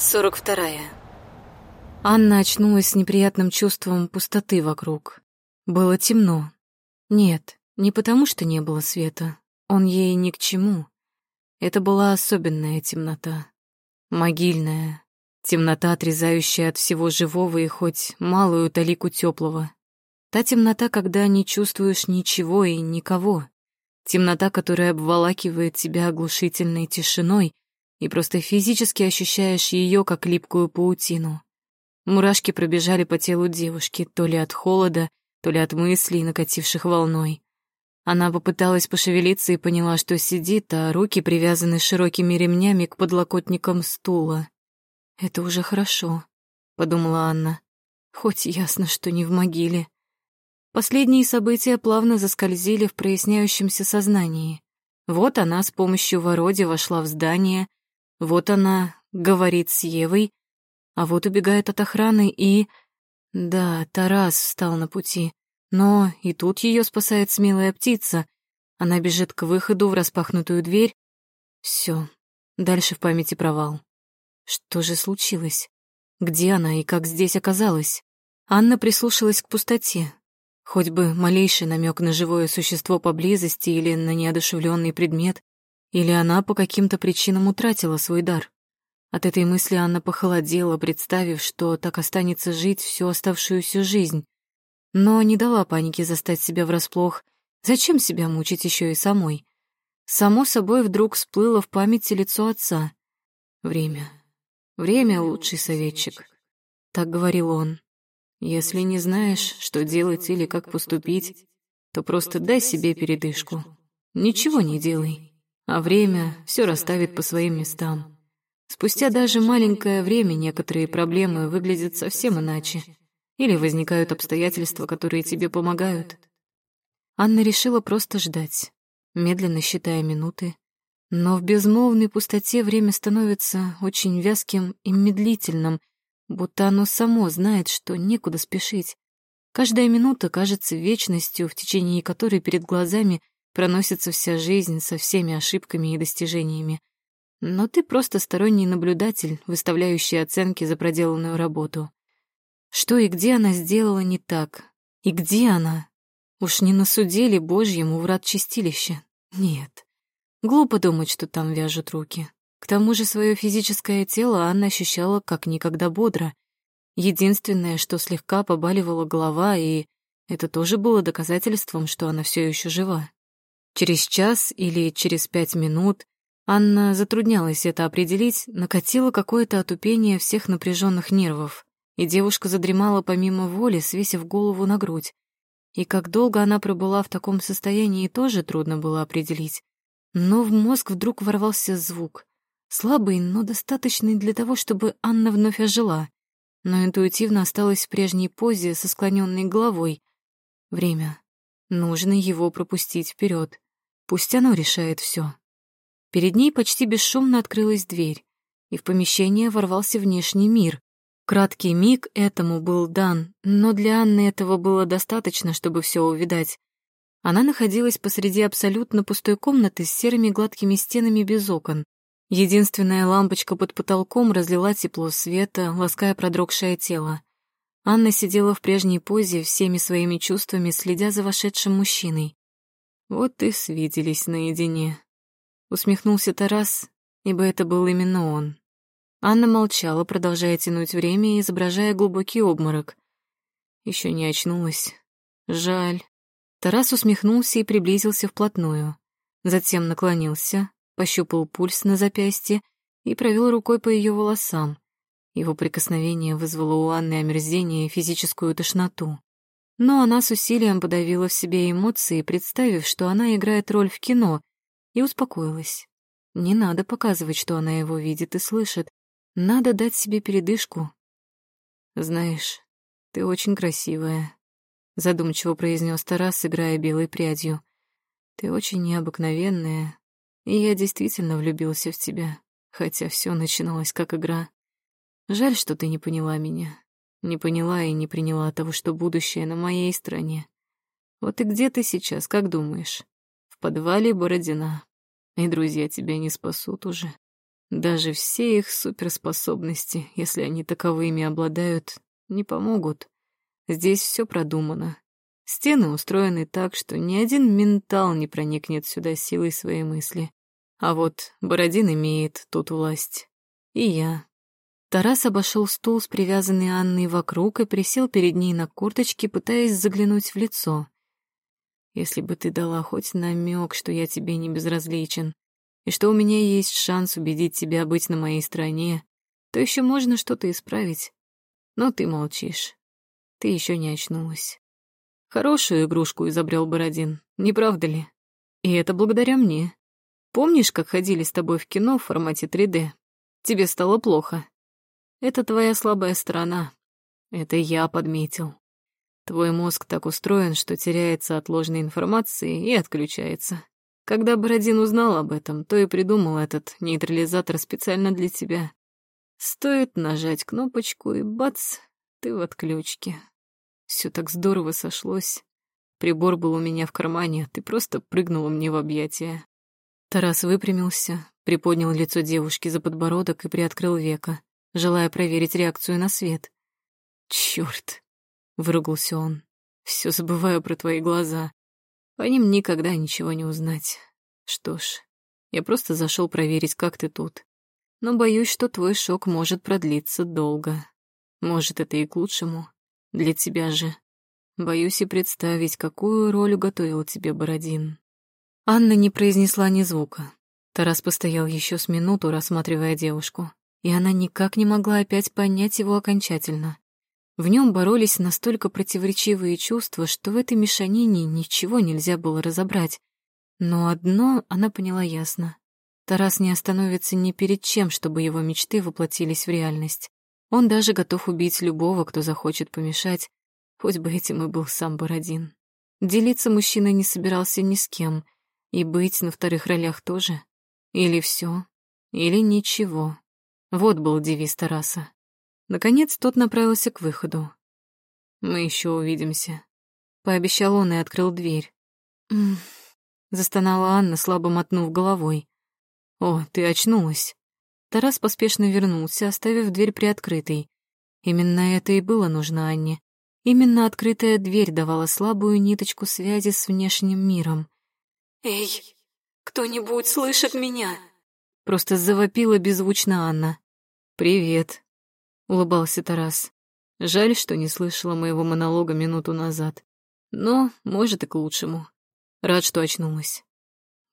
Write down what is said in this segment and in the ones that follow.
Сорок вторая. Анна очнулась с неприятным чувством пустоты вокруг. Было темно. Нет, не потому что не было света. Он ей ни к чему. Это была особенная темнота. Могильная. Темнота, отрезающая от всего живого и хоть малую талику теплого. Та темнота, когда не чувствуешь ничего и никого. Темнота, которая обволакивает тебя оглушительной тишиной, и просто физически ощущаешь ее как липкую паутину. Мурашки пробежали по телу девушки, то ли от холода, то ли от мыслей, накативших волной. Она попыталась пошевелиться и поняла, что сидит, а руки привязаны широкими ремнями к подлокотникам стула. «Это уже хорошо», — подумала Анна. «Хоть ясно, что не в могиле». Последние события плавно заскользили в проясняющемся сознании. Вот она с помощью вороди вошла в здание, вот она говорит с Евой, а вот убегает от охраны и... Да, Тарас встал на пути, но и тут ее спасает смелая птица. Она бежит к выходу в распахнутую дверь. Все, дальше в памяти провал. Что же случилось? Где она и как здесь оказалась? Анна прислушалась к пустоте. Хоть бы малейший намек на живое существо поблизости или на неодушевленный предмет, или она по каким-то причинам утратила свой дар? От этой мысли Анна похолодела, представив, что так останется жить всю оставшуюся жизнь. Но не дала панике застать себя врасплох. Зачем себя мучить еще и самой? Само собой вдруг всплыло в памяти лицо отца. Время. Время — лучший советчик. Так говорил он. Если не знаешь, что делать или как поступить, то просто дай себе передышку. Ничего не делай а время все расставит по своим местам. Спустя даже маленькое время некоторые проблемы выглядят совсем иначе. Или возникают обстоятельства, которые тебе помогают. Анна решила просто ждать, медленно считая минуты. Но в безмолвной пустоте время становится очень вязким и медлительным, будто оно само знает, что некуда спешить. Каждая минута кажется вечностью, в течение которой перед глазами проносится вся жизнь со всеми ошибками и достижениями. Но ты просто сторонний наблюдатель, выставляющий оценки за проделанную работу. Что и где она сделала не так? И где она? Уж не на суде ли Божьем у врат чистилища? Нет. Глупо думать, что там вяжут руки. К тому же свое физическое тело Анна ощущала как никогда бодро. Единственное, что слегка побаливала голова, и это тоже было доказательством, что она все еще жива. Через час или через пять минут Анна затруднялась это определить, накатило какое-то отупение всех напряженных нервов, и девушка задремала помимо воли, свесив голову на грудь. И как долго она пробыла в таком состоянии, тоже трудно было определить. Но в мозг вдруг ворвался звук. Слабый, но достаточный для того, чтобы Анна вновь ожила. Но интуитивно осталась в прежней позе со склоненной головой. Время. Нужно его пропустить вперед. Пусть оно решает все. Перед ней почти бесшумно открылась дверь, и в помещение ворвался внешний мир. Краткий миг этому был дан, но для Анны этого было достаточно, чтобы все увидать. Она находилась посреди абсолютно пустой комнаты с серыми гладкими стенами без окон. Единственная лампочка под потолком разлила тепло света, лаская продрогшее тело. Анна сидела в прежней позе, всеми своими чувствами следя за вошедшим мужчиной. Вот и свиделись наедине. Усмехнулся Тарас, ибо это был именно он. Анна молчала, продолжая тянуть время и изображая глубокий обморок. Еще не очнулась. Жаль. Тарас усмехнулся и приблизился вплотную. Затем наклонился, пощупал пульс на запястье и провел рукой по ее волосам. Его прикосновение вызвало у Анны омерзение и физическую тошноту. Но она с усилием подавила в себе эмоции, представив, что она играет роль в кино, и успокоилась. Не надо показывать, что она его видит и слышит. Надо дать себе передышку. «Знаешь, ты очень красивая», — задумчиво произнес Тарас, играя белой прядью. «Ты очень необыкновенная, и я действительно влюбился в тебя, хотя все начиналось как игра. Жаль, что ты не поняла меня. Не поняла и не приняла того, что будущее на моей стороне. Вот и где ты сейчас, как думаешь? В подвале Бородина. И друзья тебя не спасут уже. Даже все их суперспособности, если они таковыми обладают, не помогут. Здесь все продумано. Стены устроены так, что ни один ментал не проникнет сюда силой своей мысли. А вот Бородин имеет тут власть. И я. Тарас обошел стул с привязанной Анной вокруг и присел перед ней на курточке, пытаясь заглянуть в лицо. «Если бы ты дала хоть намек, что я тебе не безразличен, и что у меня есть шанс убедить тебя быть на моей стороне, то еще можно что-то исправить. Но ты молчишь. Ты еще не очнулась. Хорошую игрушку изобрел Бородин, не правда ли? И это благодаря мне. Помнишь, как ходили с тобой в кино в формате 3D? Тебе стало плохо. Это твоя слабая сторона. Это я подметил. Твой мозг так устроен, что теряется от ложной информации и отключается. Когда Бородин узнал об этом, то и придумал этот нейтрализатор специально для тебя. Стоит нажать кнопочку, и бац, ты в отключке. Все так здорово сошлось. Прибор был у меня в кармане, ты просто прыгнула мне в объятия. Тарас выпрямился, приподнял лицо девушки за подбородок и приоткрыл века, желая проверить реакцию на свет. «Чёрт!» — выругался он. «Всё забываю про твои глаза. По ним никогда ничего не узнать. Что ж, я просто зашёл проверить, как ты тут. Но боюсь, что твой шок может продлиться долго. Может, это и к лучшему. Для тебя же. Боюсь и представить, какую роль уготовил тебе Бородин. Анна не произнесла ни звука. Тарас постоял еще с минуту, рассматривая девушку, и она никак не могла опять понять его окончательно. В нем боролись настолько противоречивые чувства, что в этой мешанине ничего нельзя было разобрать. Но одно она поняла ясно. Тарас не остановится ни перед чем, чтобы его мечты воплотились в реальность. Он даже готов убить любого, кто захочет помешать, хоть бы этим и был сам Бородин. Делиться мужчина не собирался ни с кем — и быть на вторых ролях тоже? Или все, или ничего. Вот был девиз Тараса. Наконец тот направился к выходу. «Мы еще увидимся», — пообещал он и открыл дверь. «М -м застонала Анна, слабо мотнув головой. «О, ты очнулась». Тарас поспешно вернулся, оставив дверь приоткрытой. Именно это и было нужно Анне. Именно открытая дверь давала слабую ниточку связи с внешним миром. «Эй, кто-нибудь слышит меня?» Просто завопила беззвучно Анна. «Привет», — улыбался Тарас. Жаль, что не слышала моего монолога минуту назад. Но, может, и к лучшему. Рад, что очнулась.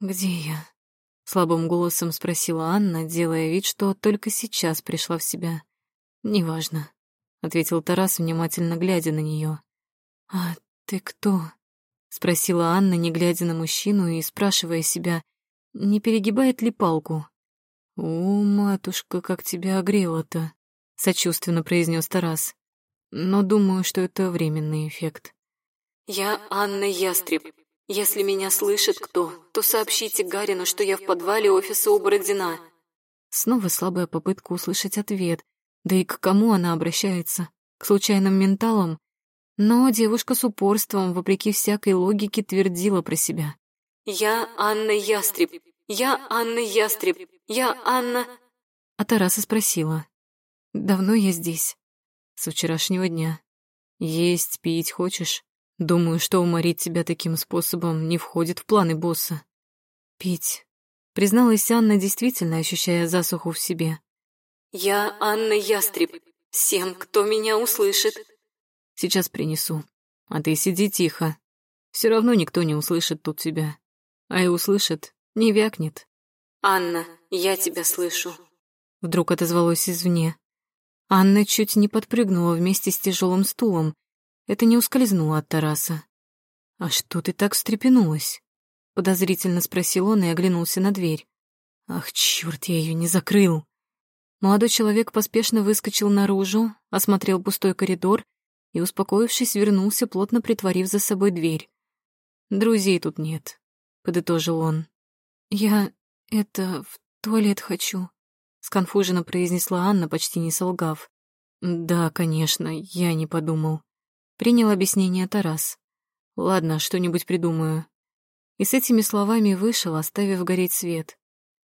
«Где я?» — слабым голосом спросила Анна, делая вид, что только сейчас пришла в себя. «Неважно», — ответил Тарас, внимательно глядя на нее. «А ты кто?» — спросила Анна, не глядя на мужчину и спрашивая себя, не перегибает ли палку. «О, матушка, как тебя огрело-то!» — сочувственно произнес Тарас. «Но думаю, что это временный эффект». «Я Анна Ястреб. Если меня слышит кто, то сообщите Гарину, что я в подвале офиса у Бородина». Снова слабая попытка услышать ответ. Да и к кому она обращается? К случайным менталам? Но девушка с упорством, вопреки всякой логике, твердила про себя. «Я Анна Ястреб! Я Анна Ястреб! Я Анна...» А Тараса спросила. «Давно я здесь?» «С вчерашнего дня. Есть, пить хочешь? Думаю, что уморить тебя таким способом не входит в планы босса». «Пить», — призналась Анна, действительно ощущая засуху в себе. «Я Анна Ястреб. Всем, кто меня услышит, Сейчас принесу. А ты сиди тихо. Все равно никто не услышит тут тебя. А и услышит, не вякнет. «Анна, я тебя слышу», — вдруг отозвалось извне. Анна чуть не подпрыгнула вместе с тяжелым стулом. Это не ускользнуло от Тараса. «А что ты так встрепенулась?» — подозрительно спросил он и оглянулся на дверь. «Ах, черт, я ее не закрыл!» Молодой человек поспешно выскочил наружу, осмотрел пустой коридор и, успокоившись, вернулся, плотно притворив за собой дверь. «Друзей тут нет», — подытожил он. «Я... это... в туалет хочу», — сконфуженно произнесла Анна, почти не солгав. «Да, конечно, я не подумал». Принял объяснение Тарас. «Ладно, что-нибудь придумаю». И с этими словами вышел, оставив гореть свет.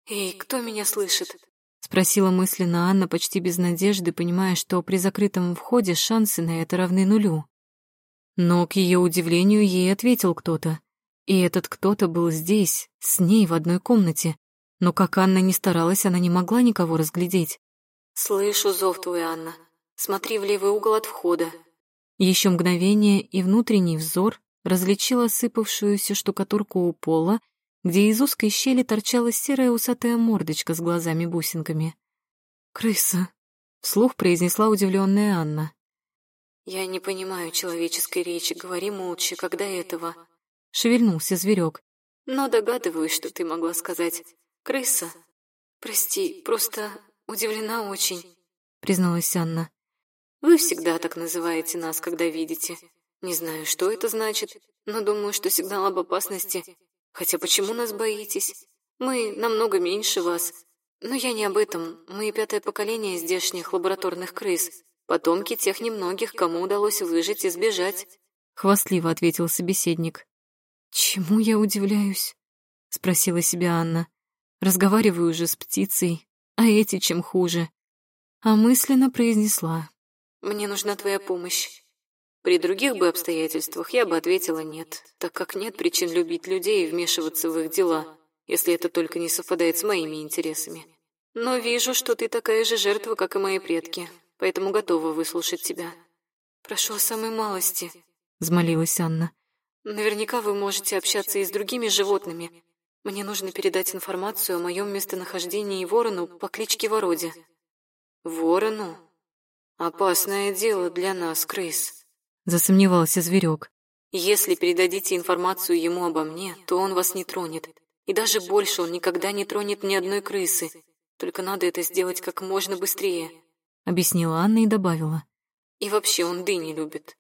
«Эй, кто меня слышит? Спросила мысленно Анна почти без надежды, понимая, что при закрытом входе шансы на это равны нулю. Но, к ее удивлению, ей ответил кто-то. И этот кто-то был здесь, с ней в одной комнате. Но как Анна не старалась, она не могла никого разглядеть. «Слышу зов твой, Анна. Смотри в левый угол от входа». Еще мгновение, и внутренний взор различил осыпавшуюся штукатурку у пола где из узкой щели торчала серая усатая мордочка с глазами-бусинками. «Крыса!» — вслух произнесла удивленная Анна. «Я не понимаю человеческой речи, говори молча, когда этого...» Шевельнулся зверек. «Но догадываюсь, что ты могла сказать. Крыса. Прости, просто удивлена очень», — призналась Анна. «Вы всегда так называете нас, когда видите. Не знаю, что это значит, но думаю, что сигнал об опасности Хотя почему нас боитесь? Мы намного меньше вас. Но я не об этом. Мы пятое поколение здешних лабораторных крыс. Потомки тех немногих, кому удалось выжить и сбежать. Хвастливо ответил собеседник. Чему я удивляюсь? Спросила себя Анна. Разговариваю уже с птицей, а эти чем хуже. А мысленно произнесла. Мне нужна твоя помощь. При других бы обстоятельствах я бы ответила нет, так как нет причин любить людей и вмешиваться в их дела, если это только не совпадает с моими интересами. Но вижу, что ты такая же жертва, как и мои предки, поэтому готова выслушать тебя. Прошу о самой малости, — взмолилась Анна. Наверняка вы можете общаться и с другими животными. Мне нужно передать информацию о моем местонахождении ворону по кличке Вороде. Ворону? Опасное дело для нас, крыс засомневался зверек. Если передадите информацию ему обо мне, то он вас не тронет. И даже больше он никогда не тронет ни одной крысы. Только надо это сделать как можно быстрее. Объяснила Анна и добавила. И вообще он дыни любит.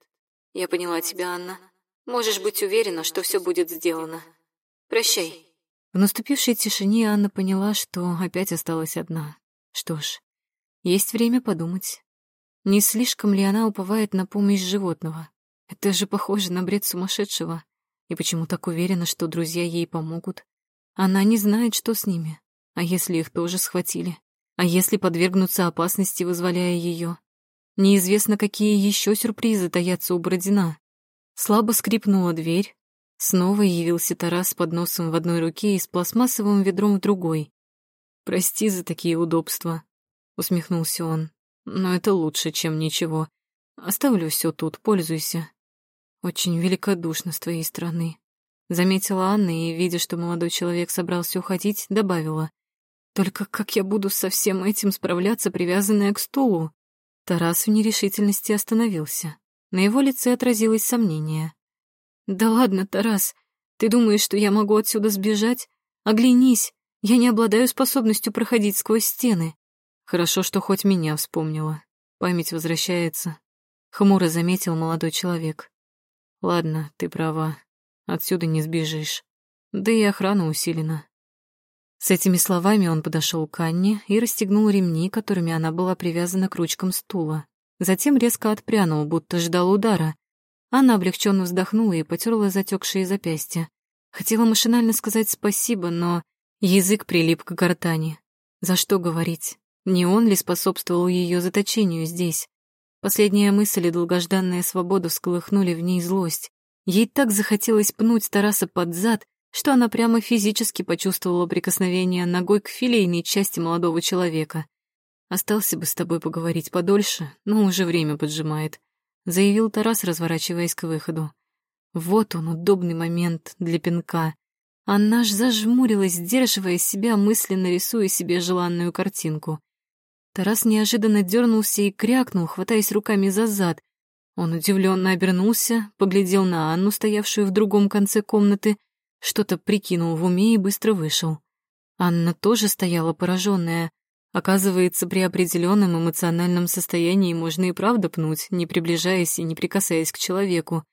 Я поняла тебя, Анна. Можешь быть уверена, что все будет сделано. Прощай. В наступившей тишине Анна поняла, что опять осталась одна. Что ж, есть время подумать. Не слишком ли она уповает на помощь животного? Это же похоже на бред сумасшедшего. И почему так уверена, что друзья ей помогут? Она не знает, что с ними. А если их тоже схватили? А если подвергнуться опасности, вызволяя ее? Неизвестно, какие еще сюрпризы таятся у Бородина. Слабо скрипнула дверь. Снова явился Тарас с подносом в одной руке и с пластмассовым ведром в другой. «Прости за такие удобства», — усмехнулся он. Но это лучше, чем ничего. Оставлю все тут, пользуйся. Очень великодушно с твоей стороны. Заметила Анна и, видя, что молодой человек собрался уходить, добавила. Только как я буду со всем этим справляться, привязанная к стулу? Тарас в нерешительности остановился. На его лице отразилось сомнение. «Да ладно, Тарас, ты думаешь, что я могу отсюда сбежать? Оглянись, я не обладаю способностью проходить сквозь стены. Хорошо, что хоть меня вспомнила. Память возвращается. Хмуро заметил молодой человек. Ладно, ты права. Отсюда не сбежишь. Да и охрана усилена. С этими словами он подошел к Анне и расстегнул ремни, которыми она была привязана к ручкам стула. Затем резко отпрянул, будто ждал удара. Анна облегченно вздохнула и потерла затекшие запястья. Хотела машинально сказать спасибо, но язык прилип к гортани. За что говорить? Не он ли способствовал ее заточению здесь? Последняя мысль и долгожданная свобода всколыхнули в ней злость. Ей так захотелось пнуть Тараса под зад, что она прямо физически почувствовала прикосновение ногой к филейной части молодого человека. «Остался бы с тобой поговорить подольше, но уже время поджимает», — заявил Тарас, разворачиваясь к выходу. Вот он, удобный момент для пинка. Она ж зажмурилась, сдерживая себя, мысленно рисуя себе желанную картинку. Тарас неожиданно дернулся и крякнул, хватаясь руками за зад. Он удивленно обернулся, поглядел на Анну, стоявшую в другом конце комнаты, что-то прикинул в уме и быстро вышел. Анна тоже стояла пораженная. Оказывается, при определенном эмоциональном состоянии можно и правда пнуть, не приближаясь и не прикасаясь к человеку.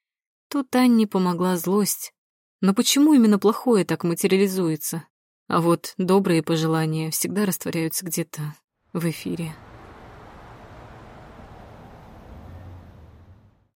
Тут Анне помогла злость. Но почему именно плохое так материализуется? А вот добрые пожелания всегда растворяются где-то в эфире.